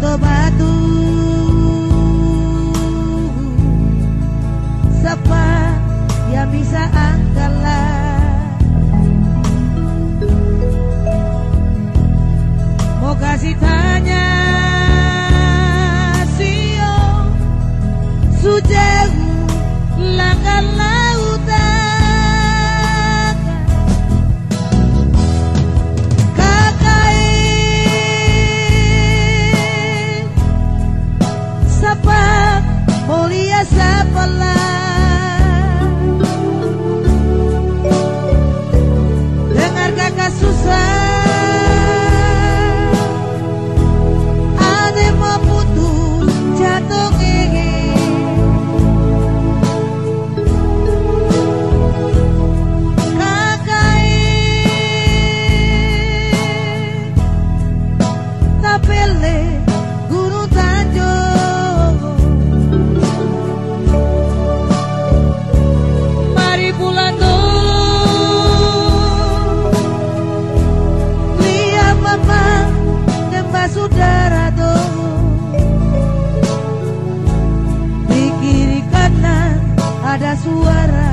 Sonto batu la suara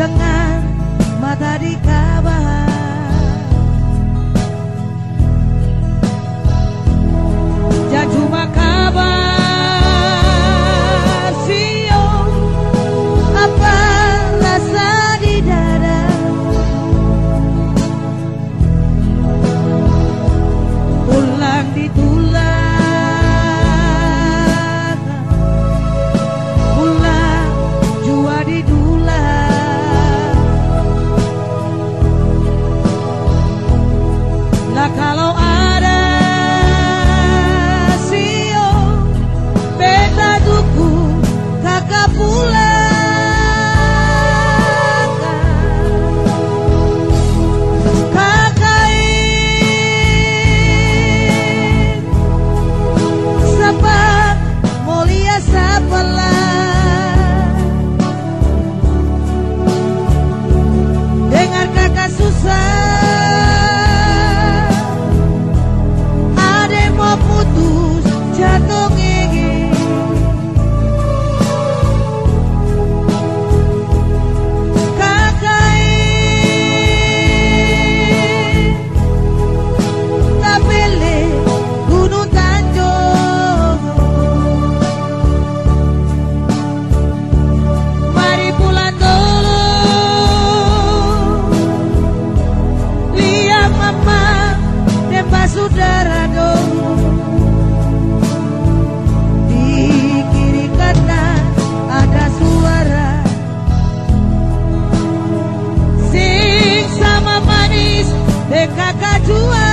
dengan mata di kabar love. Dekaka jua